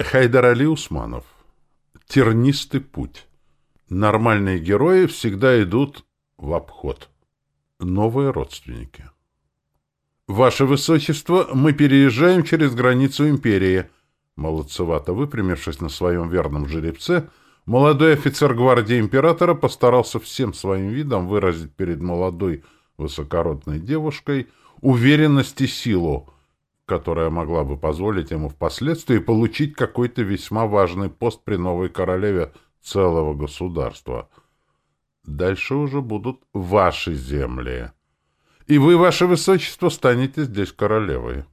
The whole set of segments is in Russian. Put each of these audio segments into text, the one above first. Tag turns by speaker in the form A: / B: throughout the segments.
A: Хайдар Али Усманов. Тернистый путь. Нормальные герои всегда идут в обход. Новые родственники. «Ваше Высочество, мы переезжаем через границу империи». Молодцевато выпрямившись на своем верном жеребце, молодой офицер гвардии императора постарался всем своим видом выразить перед молодой высокородной девушкой уверенность и силу, которая могла бы позволить ему впоследствии получить какой-то весьма важный пост при новой королеве целого государства. Дальше уже будут ваши земли. И вы, ваше высочество, станете здесь королевой.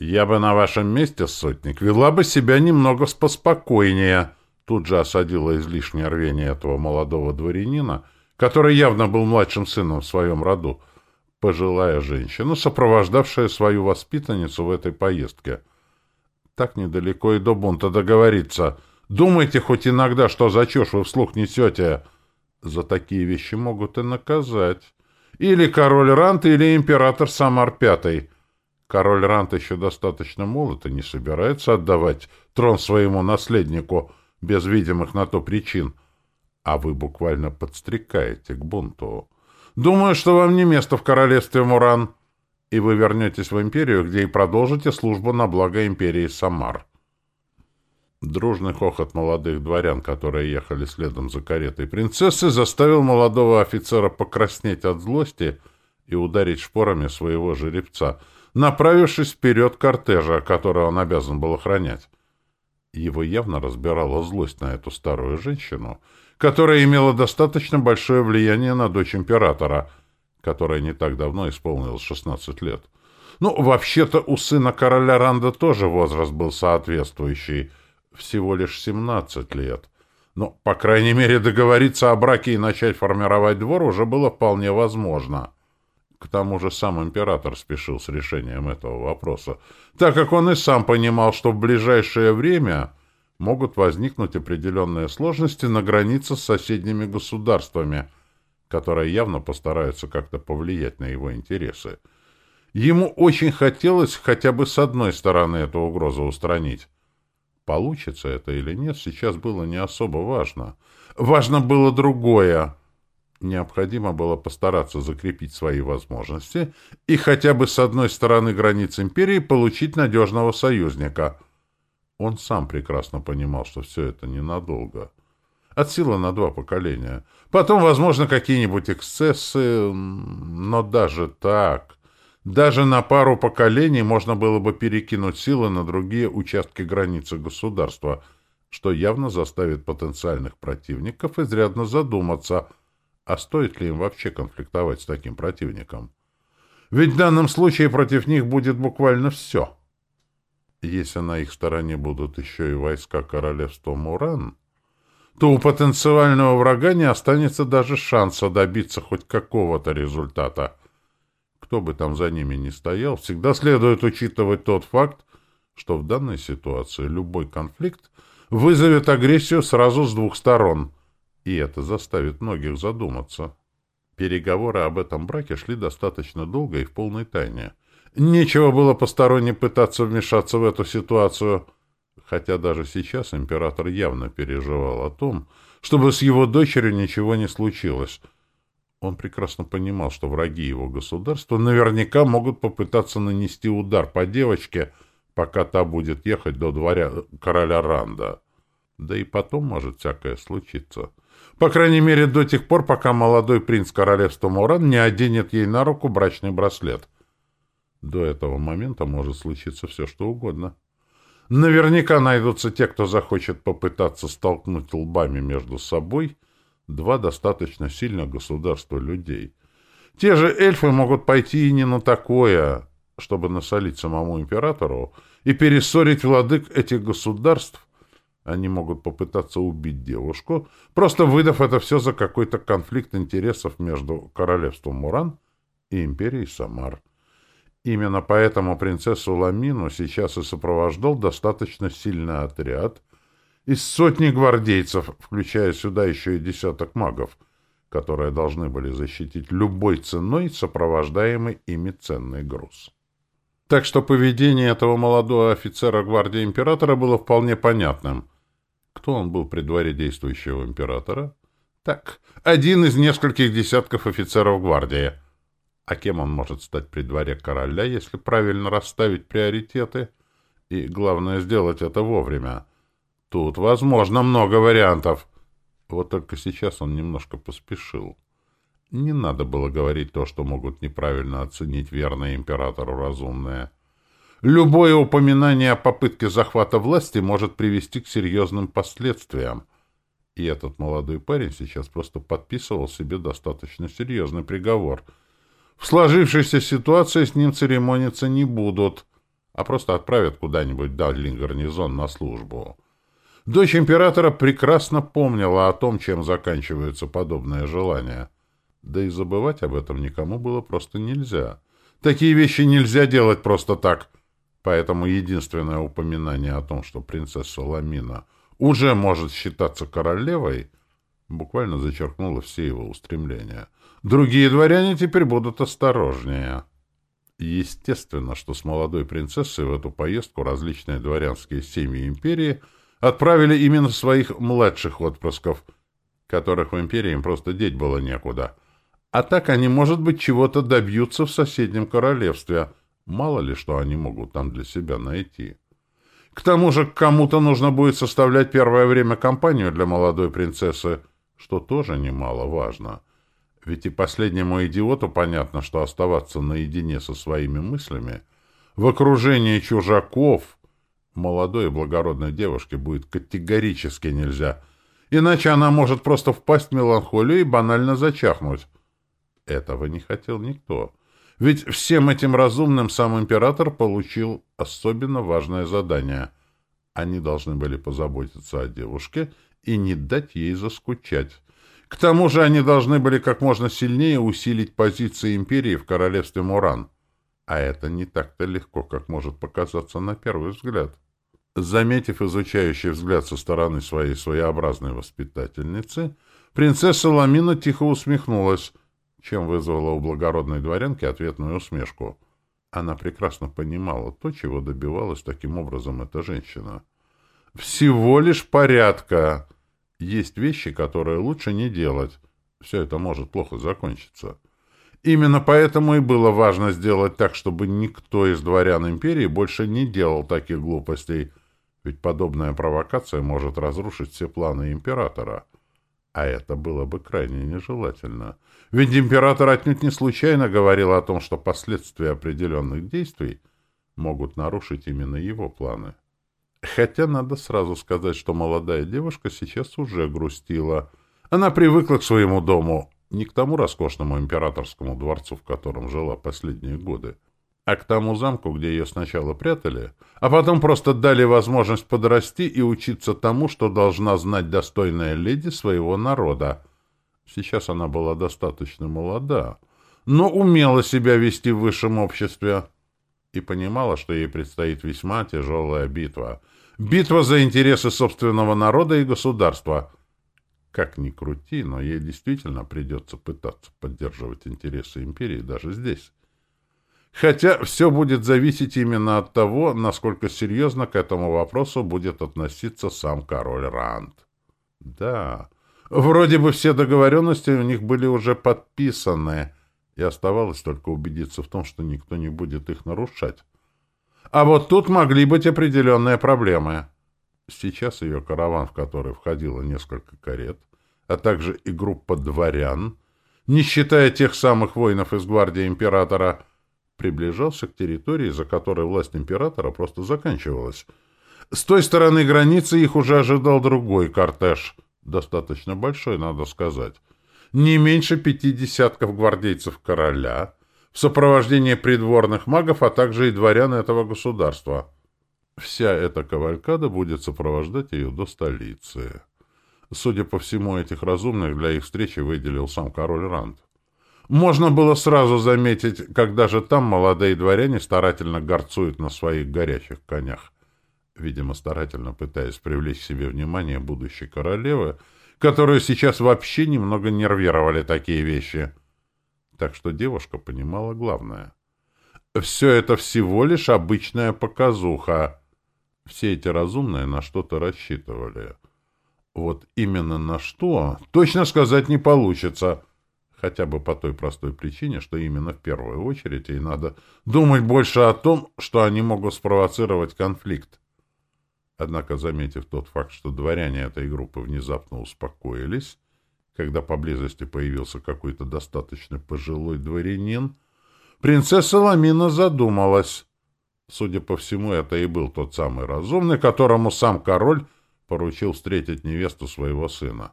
A: Я бы на вашем месте, сотник, вела бы себя немного поспокойнее. Тут же осадила излишнее рвение этого молодого дворянина, который явно был младшим сыном в своем роду, пожилая женщина, сопровождавшая свою воспитанницу в этой поездке. Так недалеко и до бунта договориться. Думайте хоть иногда, что за чушь вы вслух несете. За такие вещи могут и наказать. Или король Рант, или император Самар Пятый. Король Рант еще достаточно молод и не собирается отдавать трон своему наследнику без видимых на то причин. А вы буквально подстрекаете к бунту. Думаю, что вам не место в королевстве Муран, и вы вернетесь в империю, где и продолжите службу на благо империи Самар. Дружный хохот молодых дворян, которые ехали следом за каретой принцессы, заставил молодого офицера покраснеть от злости и ударить шпорами своего жеребца, направившись вперед кортежа, который он обязан был охранять. Его явно разбирала злость на эту старую женщину — которая имела достаточно большое влияние на дочь императора, которая не так давно исполнилась 16 лет. Ну, вообще-то у сына короля Ранда тоже возраст был соответствующий, всего лишь 17 лет. Но, по крайней мере, договориться о браке и начать формировать двор уже было вполне возможно. К тому же сам император спешил с решением этого вопроса, так как он и сам понимал, что в ближайшее время могут возникнуть определенные сложности на границе с соседними государствами, которые явно постараются как-то повлиять на его интересы. Ему очень хотелось хотя бы с одной стороны эту угрозу устранить. Получится это или нет, сейчас было не особо важно. Важно было другое. Необходимо было постараться закрепить свои возможности и хотя бы с одной стороны границ империи получить надежного союзника — он сам прекрасно понимал, что все это ненадолго. От силы на два поколения. Потом, возможно, какие-нибудь эксцессы, но даже так... Даже на пару поколений можно было бы перекинуть силы на другие участки границы государства, что явно заставит потенциальных противников изрядно задуматься, а стоит ли им вообще конфликтовать с таким противником. Ведь в данном случае против них будет буквально все — если на их стороне будут еще и войска королевства Муран, то у потенциального врага не останется даже шанса добиться хоть какого-то результата. Кто бы там за ними ни стоял, всегда следует учитывать тот факт, что в данной ситуации любой конфликт вызовет агрессию сразу с двух сторон, и это заставит многих задуматься. Переговоры об этом браке шли достаточно долго и в полной тайне — Нечего было посторонне пытаться вмешаться в эту ситуацию, хотя даже сейчас император явно переживал о том, чтобы с его дочерью ничего не случилось. Он прекрасно понимал, что враги его государства наверняка могут попытаться нанести удар по девочке, пока та будет ехать до дворя короля Ранда. Да и потом может всякое случиться. По крайней мере, до тех пор, пока молодой принц королевства Муран не оденет ей на руку брачный браслет — до этого момента может случиться все, что угодно. Наверняка найдутся те, кто захочет попытаться столкнуть лбами между собой два достаточно сильных государства людей. Те же эльфы могут пойти и не на такое, чтобы насолить самому императору и перессорить владык этих государств. Они могут попытаться убить девушку, просто выдав это все за какой-то конфликт интересов между королевством Муран и империей Самар. Именно поэтому принцессу Ламину сейчас и сопровождал достаточно сильный отряд из сотни гвардейцев, включая сюда еще и десяток магов, которые должны были защитить любой ценой сопровождаемый ими ценный груз. Так что поведение этого молодого офицера гвардии императора было вполне понятным. Кто он был при дворе действующего императора? Так, один из нескольких десятков офицеров гвардии. А кем он может стать при дворе короля, если правильно расставить приоритеты? И главное, сделать это вовремя. Тут возможно много вариантов. Вот только сейчас он немножко поспешил. Не надо было говорить то, что могут неправильно оценить верное императору разумное. Любое упоминание о попытке захвата власти может привести к серьезным последствиям. И этот молодой парень сейчас просто подписывал себе достаточно серьезный приговор. В сложившейся ситуации с ним церемониться не будут, а просто отправят куда-нибудь дальний гарнизон на службу. Дочь императора прекрасно помнила о том, чем заканчиваются подобные желания — да и забывать об этом никому было просто нельзя. Такие вещи нельзя делать просто так. Поэтому единственное упоминание о том, что принцесса Ламина уже может считаться королевой, буквально зачеркнуло все его устремления. Другие дворяне теперь будут осторожнее. Естественно, что с молодой принцессой в эту поездку различные дворянские семьи империи отправили именно своих младших отпрысков, которых в империи им просто деть было некуда — а так они, может быть, чего-то добьются в соседнем королевстве. Мало ли, что они могут там для себя найти. К тому же кому-то нужно будет составлять первое время компанию для молодой принцессы, что тоже немаловажно. Ведь и последнему идиоту понятно, что оставаться наедине со своими мыслями в окружении чужаков молодой и благородной девушке будет категорически нельзя, иначе она может просто впасть в меланхолию и банально зачахнуть. Этого не хотел никто. Ведь всем этим разумным сам император получил особенно важное задание. Они должны были позаботиться о девушке и не дать ей заскучать. К тому же они должны были как можно сильнее усилить позиции империи в королевстве Муран. А это не так-то легко, как может показаться на первый взгляд. Заметив изучающий взгляд со стороны своей своеобразной воспитательницы, принцесса Ламина тихо усмехнулась — чем вызвала у благородной дворянки ответную усмешку. Она прекрасно понимала то, чего добивалась таким образом эта женщина. «Всего лишь порядка. Есть вещи, которые лучше не делать. Все это может плохо закончиться». Именно поэтому и было важно сделать так, чтобы никто из дворян империи больше не делал таких глупостей, ведь подобная провокация может разрушить все планы императора. А это было бы крайне нежелательно. Ведь император отнюдь не случайно говорил о том, что последствия определенных действий могут нарушить именно его планы. Хотя надо сразу сказать, что молодая девушка сейчас уже грустила. Она привыкла к своему дому, не к тому роскошному императорскому дворцу, в котором жила последние годы, а к тому замку, где ее сначала прятали, а потом просто дали возможность подрасти и учиться тому, что должна знать достойная леди своего народа. Сейчас она была достаточно молода, но умела себя вести в высшем обществе и понимала, что ей предстоит весьма тяжелая битва. Битва за интересы собственного народа и государства. Как ни крути, но ей действительно придется пытаться поддерживать интересы империи даже здесь. Хотя все будет зависеть именно от того, насколько серьезно к этому вопросу будет относиться сам король Ранд. Да, вроде бы все договоренности у них были уже подписаны, и оставалось только убедиться в том, что никто не будет их нарушать. А вот тут могли быть определенные проблемы. Сейчас ее караван, в который входило несколько карет, а также и группа дворян, не считая тех самых воинов из гвардии императора, приближался к территории, за которой власть императора просто заканчивалась. С той стороны границы их уже ожидал другой кортеж, достаточно большой, надо сказать. Не меньше пяти десятков гвардейцев короля, в сопровождении придворных магов, а также и дворян этого государства. Вся эта кавалькада будет сопровождать ее до столицы. Судя по всему, этих разумных для их встречи выделил сам король Ранд. Можно было сразу заметить, когда же там молодые дворяне старательно горцуют на своих горячих конях. Видимо, старательно пытаясь привлечь к себе внимание будущей королевы, которую сейчас вообще немного нервировали такие вещи. Так что девушка понимала главное. Все это всего лишь обычная показуха. Все эти разумные на что-то рассчитывали. Вот именно на что, точно сказать не получится. Хотя бы по той простой причине, что именно в первую очередь ей надо думать больше о том, что они могут спровоцировать конфликт. Однако, заметив тот факт, что дворяне этой группы внезапно успокоились, когда поблизости появился какой-то достаточно пожилой дворянин, принцесса Ламина задумалась. Судя по всему, это и был тот самый разумный, которому сам король поручил встретить невесту своего сына.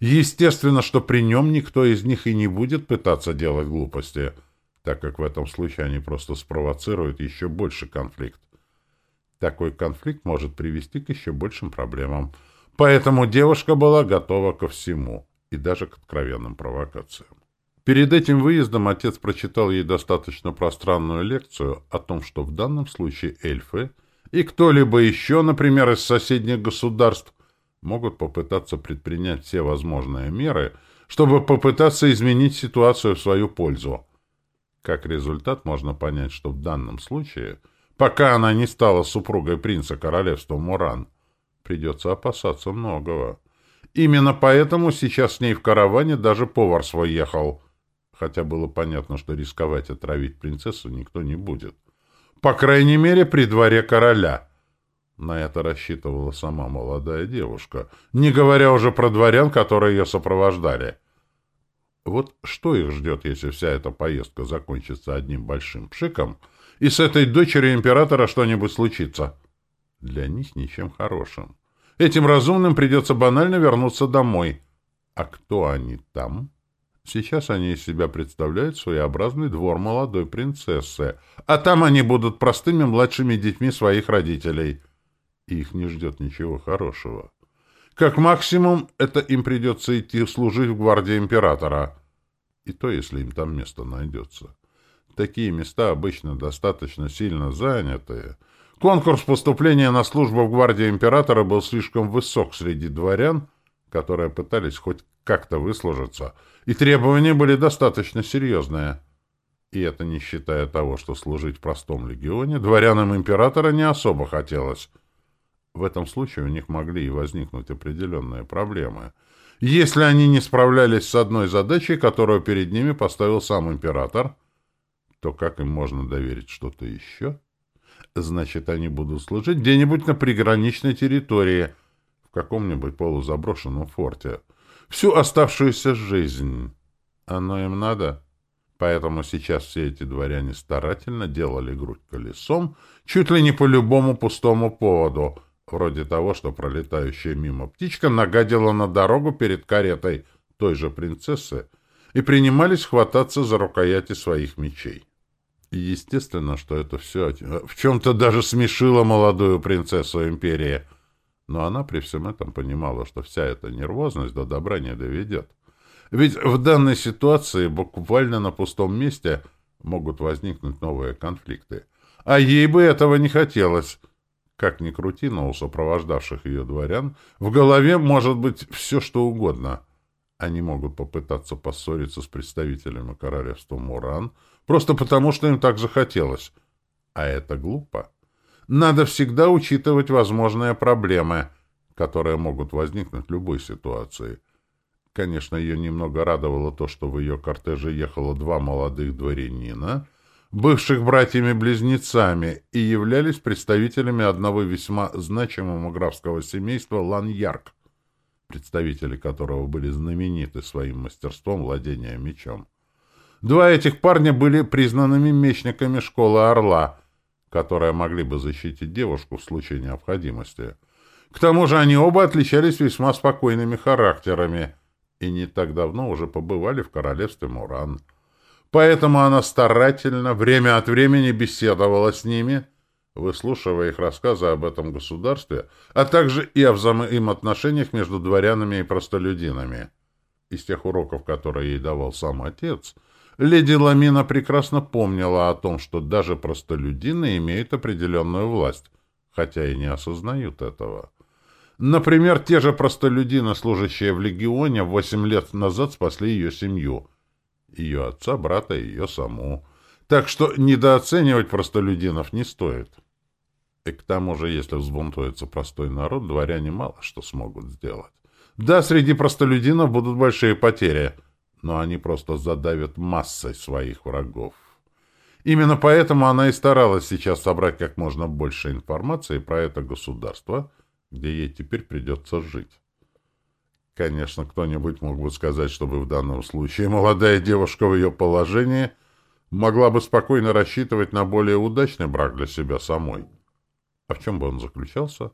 A: Естественно, что при нем никто из них и не будет пытаться делать глупости, так как в этом случае они просто спровоцируют еще больше конфликт. Такой конфликт может привести к еще большим проблемам. Поэтому девушка была готова ко всему, и даже к откровенным провокациям. Перед этим выездом отец прочитал ей достаточно пространную лекцию о том, что в данном случае эльфы и кто-либо еще, например, из соседних государств, могут попытаться предпринять все возможные меры, чтобы попытаться изменить ситуацию в свою пользу. Как результат, можно понять, что в данном случае, пока она не стала супругой принца королевства Муран, придется опасаться многого. Именно поэтому сейчас с ней в караване даже повар свой ехал, хотя было понятно, что рисковать отравить принцессу никто не будет. По крайней мере, при дворе короля — на это рассчитывала сама молодая девушка, не говоря уже про дворян, которые ее сопровождали. Вот что их ждет, если вся эта поездка закончится одним большим пшиком, и с этой дочерью императора что-нибудь случится? Для них ничем хорошим. Этим разумным придется банально вернуться домой. А кто они там? Сейчас они из себя представляют своеобразный двор молодой принцессы, а там они будут простыми младшими детьми своих родителей — и их не ждет ничего хорошего. Как максимум, это им придется идти служить в гвардии императора. И то, если им там место найдется. Такие места обычно достаточно сильно занятые. Конкурс поступления на службу в гвардии императора был слишком высок среди дворян, которые пытались хоть как-то выслужиться, и требования были достаточно серьезные. И это не считая того, что служить в простом легионе дворянам императора не особо хотелось — в этом случае у них могли и возникнуть определенные проблемы, если они не справлялись с одной задачей, которую перед ними поставил сам император, то как им можно доверить что-то еще? Значит, они будут служить где-нибудь на приграничной территории, в каком-нибудь полузаброшенном форте. Всю оставшуюся жизнь. Оно им надо? Поэтому сейчас все эти дворяне старательно делали грудь колесом, чуть ли не по любому пустому поводу — вроде того, что пролетающая мимо птичка нагадила на дорогу перед каретой той же принцессы и принимались хвататься за рукояти своих мечей. И естественно, что это все в чем-то даже смешило молодую принцессу империи, но она при всем этом понимала, что вся эта нервозность до добра не доведет. Ведь в данной ситуации буквально на пустом месте могут возникнуть новые конфликты. А ей бы этого не хотелось — как ни крути, но у сопровождавших ее дворян в голове может быть все, что угодно. Они могут попытаться поссориться с представителями королевства Муран, просто потому, что им так захотелось. А это глупо. Надо всегда учитывать возможные проблемы, которые могут возникнуть в любой ситуации. Конечно, ее немного радовало то, что в ее кортеже ехало два молодых дворянина — бывших братьями-близнецами и являлись представителями одного весьма значимого графского семейства Ланьярк, представители которого были знамениты своим мастерством владения мечом. Два этих парня были признанными мечниками школы Орла, которые могли бы защитить девушку в случае необходимости. К тому же они оба отличались весьма спокойными характерами и не так давно уже побывали в королевстве Муран – Поэтому она старательно, время от времени беседовала с ними, выслушивая их рассказы об этом государстве, а также и о взаимоотношениях между дворянами и простолюдинами. Из тех уроков, которые ей давал сам отец, леди Ламина прекрасно помнила о том, что даже простолюдины имеют определенную власть, хотя и не осознают этого. Например, те же простолюдины, служащие в легионе, восемь лет назад спасли ее семью — ее отца, брата и ее саму. Так что недооценивать простолюдинов не стоит. И к тому же, если взбунтуется простой народ, дворяне мало что смогут сделать. Да, среди простолюдинов будут большие потери, но они просто задавят массой своих врагов. Именно поэтому она и старалась сейчас собрать как можно больше информации про это государство, где ей теперь придется жить. Конечно, кто-нибудь мог бы сказать, чтобы в данном случае молодая девушка в ее положении могла бы спокойно рассчитывать на более удачный брак для себя самой. А в чем бы он заключался?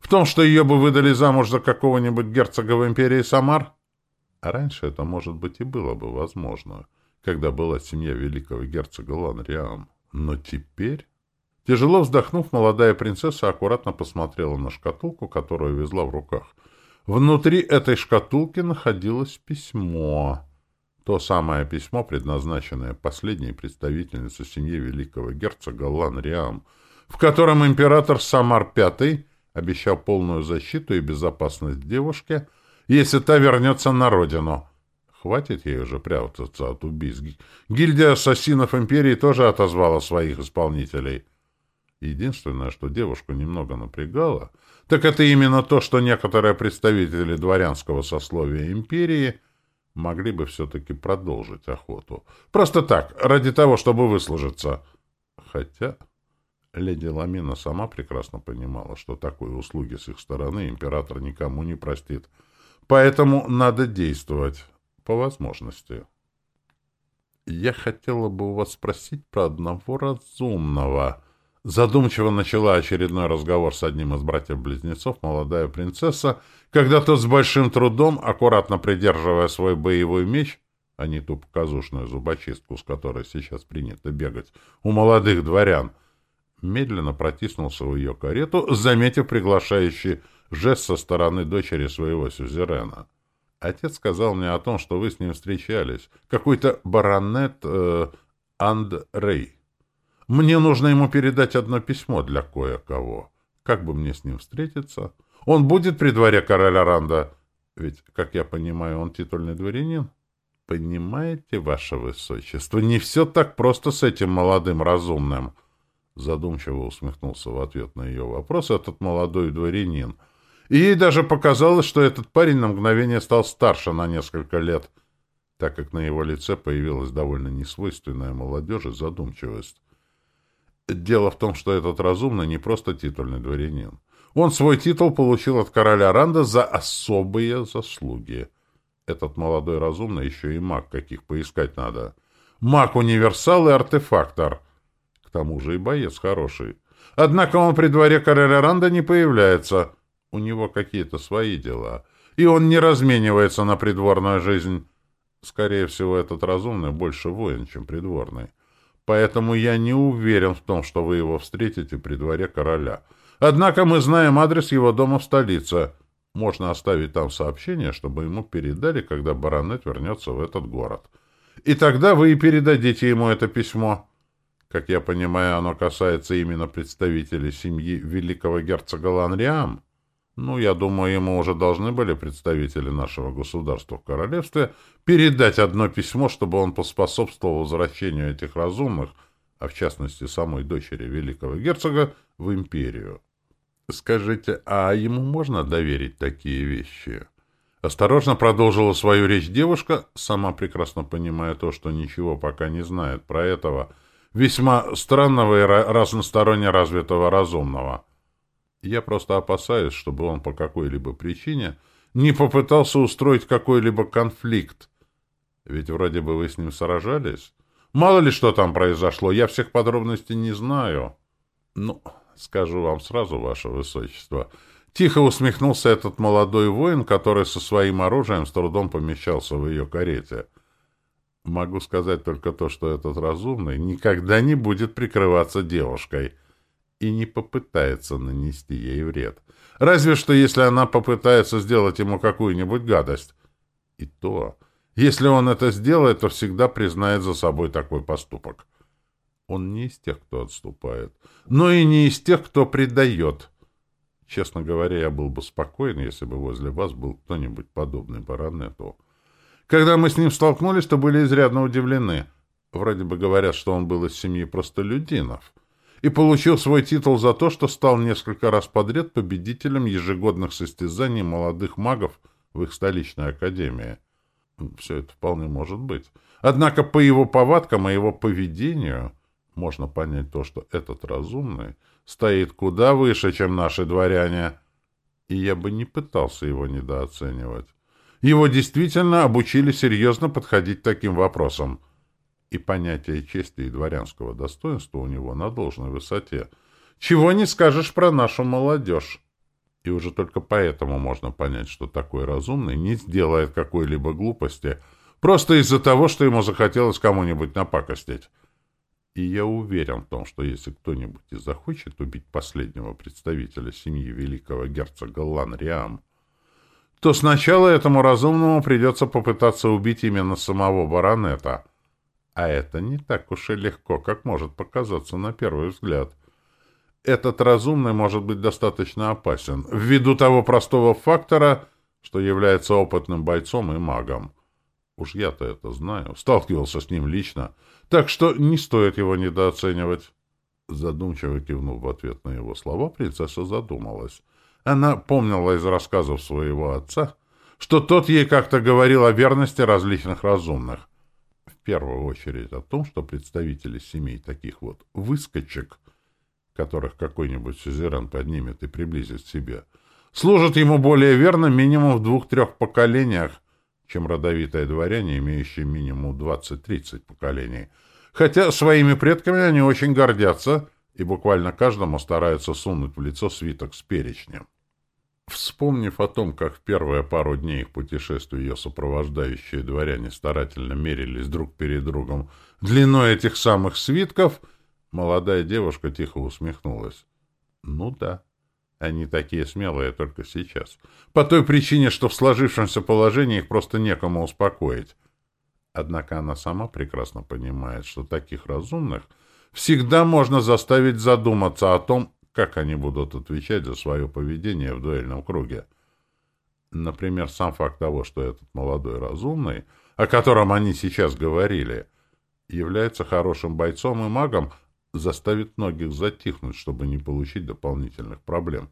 A: В том, что ее бы выдали замуж за какого-нибудь герцога в империи Самар? А раньше это, может быть, и было бы возможно, когда была семья великого герцога Ланриам. Но теперь... Тяжело вздохнув, молодая принцесса аккуратно посмотрела на шкатулку, которую везла в руках. Внутри этой шкатулки находилось письмо. То самое письмо, предназначенное последней представительнице семьи великого герцога Ланриам, в котором император Самар V обещал полную защиту и безопасность девушке, если та вернется на родину. Хватит ей уже прятаться от убийств. Гильдия ассасинов империи тоже отозвала своих исполнителей. Единственное, что девушку немного напрягало, так это именно то, что некоторые представители дворянского сословия империи могли бы все-таки продолжить охоту. Просто так, ради того, чтобы выслужиться. Хотя... Леди Ламина сама прекрасно понимала, что такой услуги с их стороны император никому не простит. Поэтому надо действовать по возможности. «Я хотела бы у вас спросить про одного разумного». Задумчиво начала очередной разговор с одним из братьев-близнецов молодая принцесса, когда тот с большим трудом, аккуратно придерживая свой боевой меч, а не ту показушную зубочистку, с которой сейчас принято бегать, у молодых дворян — медленно протиснулся в ее карету, заметив приглашающий жест со стороны дочери своего сюзерена. Отец сказал мне о том, что вы с ним встречались. Какой-то баронет э, Андрей. Мне нужно ему передать одно письмо для кое-кого. Как бы мне с ним встретиться? Он будет при дворе короля Ранда? Ведь, как я понимаю, он титульный дворянин. Понимаете, ваше высочество, не все так просто с этим молодым разумным. — Задумчиво усмехнулся в ответ на ее вопрос этот молодой дворянин. И ей даже показалось, что этот парень на мгновение стал старше на несколько лет, так как на его лице появилась довольно несвойственная молодежи задумчивость. Дело в том, что этот разумный не просто титульный дворянин. Он свой титул получил от короля Ранда за особые заслуги. Этот молодой разумный еще и маг, каких поискать надо. Маг-универсал и артефактор — к тому же и боец хороший. Однако он при дворе короля Ранда не появляется. У него какие-то свои дела. И он не разменивается на придворную жизнь. Скорее всего, этот разумный больше воин, чем придворный. Поэтому я не уверен в том, что вы его встретите при дворе короля. Однако мы знаем адрес его дома в столице. Можно оставить там сообщение, чтобы ему передали, когда баронет вернется в этот город. И тогда вы и передадите ему это письмо. Как я понимаю, оно касается именно представителей семьи великого герцога Ланриам. Ну, я думаю, ему уже должны были представители нашего государства в королевстве передать одно письмо, чтобы он поспособствовал возвращению этих разумных, а в частности самой дочери великого герцога, в империю. Скажите, а ему можно доверить такие вещи? Осторожно продолжила свою речь девушка, сама прекрасно понимая то, что ничего пока не знает про этого — весьма странного и разносторонне развитого разумного. Я просто опасаюсь, чтобы он по какой-либо причине не попытался устроить какой-либо конфликт. Ведь вроде бы вы с ним сражались. Мало ли что там произошло, я всех подробностей не знаю. Ну, скажу вам сразу, ваше высочество. Тихо усмехнулся этот молодой воин, который со своим оружием с трудом помещался в ее карете — Могу сказать только то, что этот разумный никогда не будет прикрываться девушкой и не попытается нанести ей вред. Разве что, если она попытается сделать ему какую-нибудь гадость. И то, если он это сделает, то всегда признает за собой такой поступок. Он не из тех, кто отступает, но и не из тех, кто предает. Честно говоря, я был бы спокоен, если бы возле вас был кто-нибудь подобный баронету. Когда мы с ним столкнулись, то были изрядно удивлены. Вроде бы говорят, что он был из семьи простолюдинов и получил свой титул за то, что стал несколько раз подряд победителем ежегодных состязаний молодых магов в их столичной академии. Все это вполне может быть. Однако по его повадкам и его поведению можно понять то, что этот разумный стоит куда выше, чем наши дворяне. И я бы не пытался его недооценивать. Его действительно обучили серьезно подходить к таким вопросам. И понятие чести и дворянского достоинства у него на должной высоте. Чего не скажешь про нашу молодежь. И уже только поэтому можно понять, что такой разумный не сделает какой-либо глупости, просто из-за того, что ему захотелось кому-нибудь напакостить. И я уверен в том, что если кто-нибудь и захочет убить последнего представителя семьи великого герцога Ланриам, то сначала этому разумному придется попытаться убить именно самого баронета. А это не так уж и легко, как может показаться на первый взгляд. Этот разумный может быть достаточно опасен, ввиду того простого фактора, что является опытным бойцом и магом. Уж я-то это знаю, сталкивался с ним лично, так что не стоит его недооценивать. Задумчиво кивнув в ответ на его слова, принцесса задумалась. Она помнила из рассказов своего отца, что тот ей как-то говорил о верности различных разумных. В первую очередь о том, что представители семей таких вот «выскочек», которых какой-нибудь сюзерен поднимет и приблизит к себе, служат ему более верно минимум в двух-трех поколениях, чем родовитые дворяне, имеющие минимум 20-30 поколений. Хотя своими предками они очень гордятся и буквально каждому стараются сунуть в лицо свиток с перечнем. Вспомнив о том, как в первые пару дней их путешествия ее сопровождающие дворяне старательно мерились друг перед другом длиной этих самых свитков, молодая девушка тихо усмехнулась. «Ну да». Они такие смелые только сейчас. По той причине, что в сложившемся положении их просто некому успокоить. Однако она сама прекрасно понимает, что таких разумных всегда можно заставить задуматься о том, как они будут отвечать за свое поведение в дуэльном круге. Например, сам факт того, что этот молодой разумный, о котором они сейчас говорили, является хорошим бойцом и магом, заставит многих затихнуть, чтобы не получить дополнительных проблем.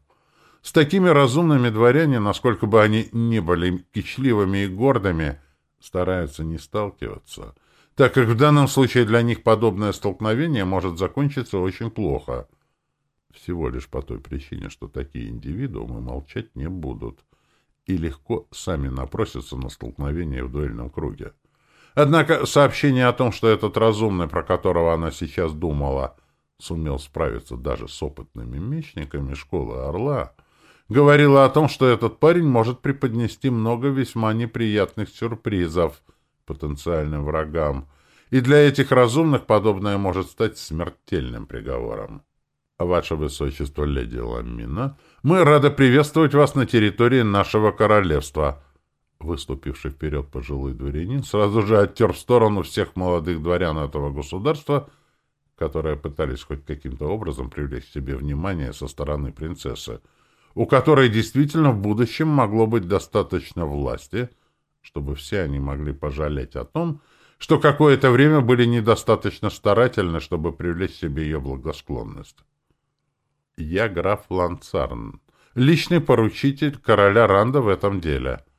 A: С такими разумными дворяне, насколько бы они ни были кичливыми и гордыми, стараются не сталкиваться, так как в данном случае для них подобное столкновение может закончиться очень плохо. Всего лишь по той причине, что такие индивидуумы молчать не будут и легко сами напросятся на столкновение в дуэльном круге. Однако сообщение о том, что этот разумный, про которого она сейчас думала, сумел справиться даже с опытными мечниками школы Орла, говорило о том, что этот парень может преподнести много весьма неприятных сюрпризов потенциальным врагам, и для этих разумных подобное может стать смертельным приговором. Ваше Высочество, леди Ламина, мы рады приветствовать вас на территории нашего королевства — Выступивший вперед пожилой дворянин сразу же оттер в сторону всех молодых дворян этого государства, которые пытались хоть каким-то образом привлечь к себе внимание со стороны принцессы, у которой действительно в будущем могло быть достаточно власти, чтобы все они могли пожалеть о том, что какое-то время были недостаточно старательны, чтобы привлечь к себе ее благосклонность. Я граф Ланцарн, личный поручитель короля Ранда в этом деле —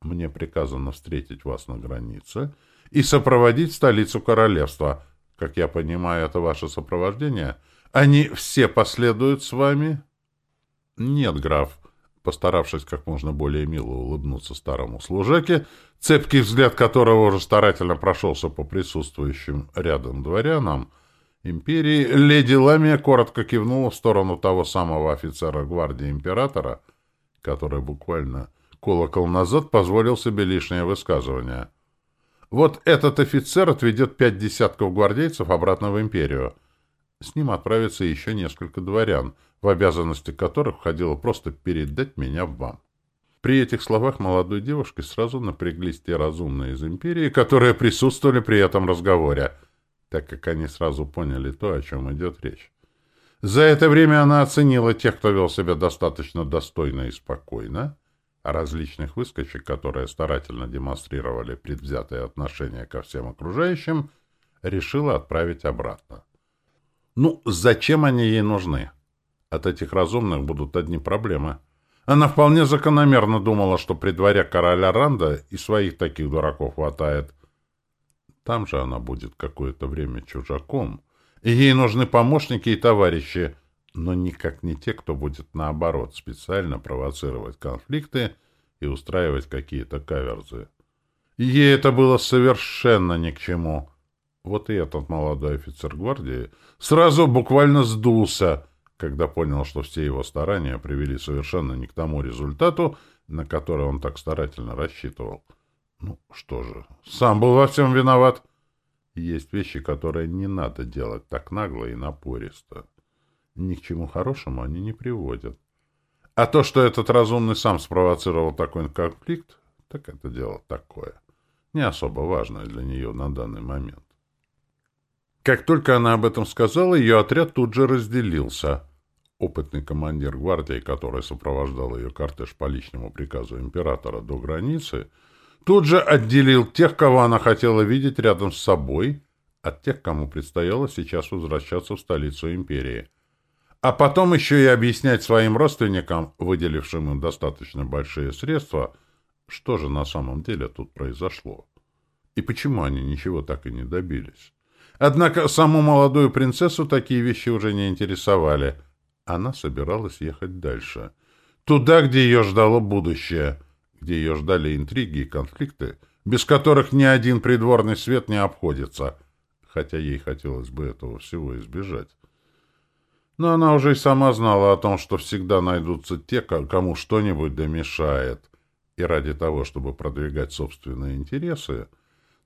A: мне приказано встретить вас на границе и сопроводить столицу королевства. Как я понимаю, это ваше сопровождение. Они все последуют с вами? Нет, граф. Постаравшись как можно более мило улыбнуться старому служаке, цепкий взгляд которого уже старательно прошелся по присутствующим рядом дворянам, империи, леди Ламия коротко кивнула в сторону того самого офицера гвардии императора, который буквально Колокол назад позволил себе лишнее высказывание. Вот этот офицер отведет пять десятков гвардейцев обратно в империю. С ним отправится еще несколько дворян, в обязанности которых входило просто передать меня вам. При этих словах молодой девушке сразу напряглись те разумные из империи, которые присутствовали при этом разговоре, так как они сразу поняли то, о чем идет речь. За это время она оценила тех, кто вел себя достаточно достойно и спокойно, а различных выскочек, которые старательно демонстрировали предвзятое отношение ко всем окружающим, решила отправить обратно. Ну, зачем они ей нужны? От этих разумных будут одни проблемы. Она вполне закономерно думала, что при дворе короля Ранда и своих таких дураков хватает. Там же она будет какое-то время чужаком, и ей нужны помощники и товарищи, но никак не те, кто будет, наоборот, специально провоцировать конфликты и устраивать какие-то каверзы. Ей это было совершенно ни к чему. Вот и этот молодой офицер гвардии сразу буквально сдулся, когда понял, что все его старания привели совершенно не к тому результату, на который он так старательно рассчитывал. Ну, что же, сам был во всем виноват. Есть вещи, которые не надо делать так нагло и напористо. Ни к чему хорошему они не приводят. А то, что этот разумный сам спровоцировал такой конфликт, так это дело такое. Не особо важное для нее на данный момент. Как только она об этом сказала, ее отряд тут же разделился. Опытный командир гвардии, который сопровождал ее кортеж по личному приказу императора до границы, тут же отделил тех, кого она хотела видеть рядом с собой, от тех, кому предстояло сейчас возвращаться в столицу империи. А потом еще и объяснять своим родственникам, выделившим им достаточно большие средства, что же на самом деле тут произошло. И почему они ничего так и не добились. Однако саму молодую принцессу такие вещи уже не интересовали. Она собиралась ехать дальше. Туда, где ее ждало будущее, где ее ждали интриги и конфликты, без которых ни один придворный свет не обходится, хотя ей хотелось бы этого всего избежать. Но она уже и сама знала о том, что всегда найдутся те, кому что-нибудь домешает, и ради того, чтобы продвигать собственные интересы,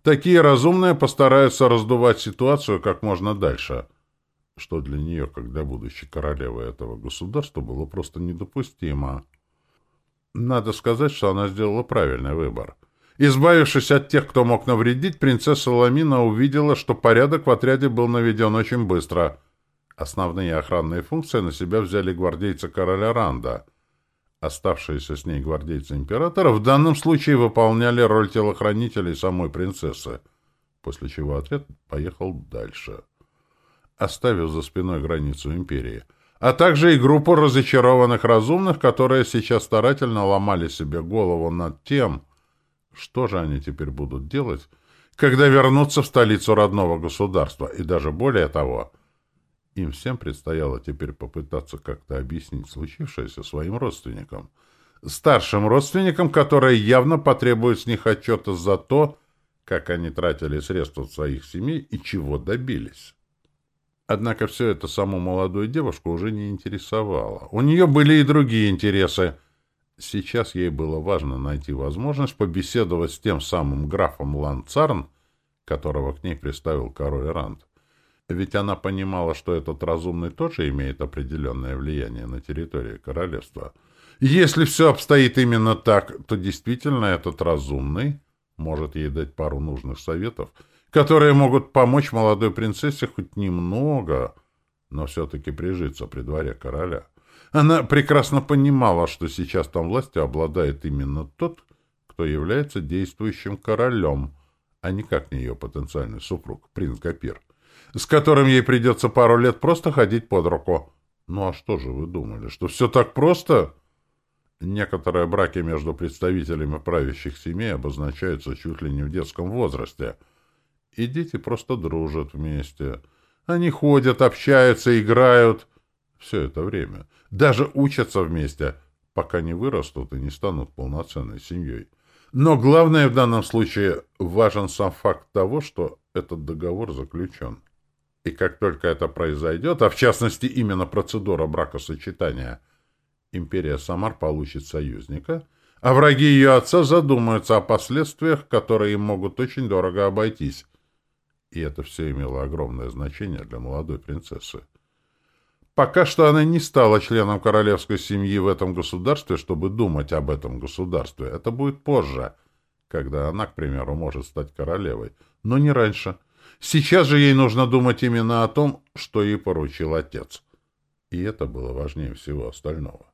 A: Такие разумные постараются раздувать ситуацию как можно дальше, что для нее, для будущей королевы этого государства, было просто недопустимо. Надо сказать, что она сделала правильный выбор. Избавившись от тех, кто мог навредить, принцесса Ламина увидела, что порядок в отряде был наведен очень быстро. Основные охранные функции на себя взяли гвардейцы короля Ранда — Оставшиеся с ней гвардейцы императора в данном случае выполняли роль телохранителей самой принцессы, после чего отряд поехал дальше, оставив за спиной границу империи, а также и группу разочарованных разумных, которые сейчас старательно ломали себе голову над тем, что же они теперь будут делать, когда вернутся в столицу родного государства, и даже более того — им всем предстояло теперь попытаться как-то объяснить случившееся своим родственникам. Старшим родственникам, которые явно потребуют с них отчета за то, как они тратили средства своих семей и чего добились. Однако все это саму молодую девушку уже не интересовало. У нее были и другие интересы. Сейчас ей было важно найти возможность побеседовать с тем самым графом Ланцарн, которого к ней представил король Ранд. Ведь она понимала, что этот разумный тоже имеет определенное влияние на территории королевства. Если все обстоит именно так, то действительно этот разумный может ей дать пару нужных советов, которые могут помочь молодой принцессе хоть немного, но все-таки прижиться при дворе короля. Она прекрасно понимала, что сейчас там властью обладает именно тот, кто является действующим королем, а никак не ее потенциальный супруг, принц Гапир с которым ей придется пару лет просто ходить под руку. Ну а что же вы думали, что все так просто? Некоторые браки между представителями правящих семей обозначаются чуть ли не в детском возрасте. И дети просто дружат вместе. Они ходят, общаются, играют. Все это время. Даже учатся вместе, пока не вырастут и не станут полноценной семьей. Но главное в данном случае важен сам факт того, что этот договор заключен. И как только это произойдет, а в частности именно процедура бракосочетания, империя Самар получит союзника, а враги ее отца задумаются о последствиях, которые им могут очень дорого обойтись. И это все имело огромное значение для молодой принцессы. Пока что она не стала членом королевской семьи в этом государстве, чтобы думать об этом государстве. Это будет позже, когда она, к примеру, может стать королевой, но не раньше — Сейчас же ей нужно думать именно о том, что ей поручил отец. И это было важнее всего остального.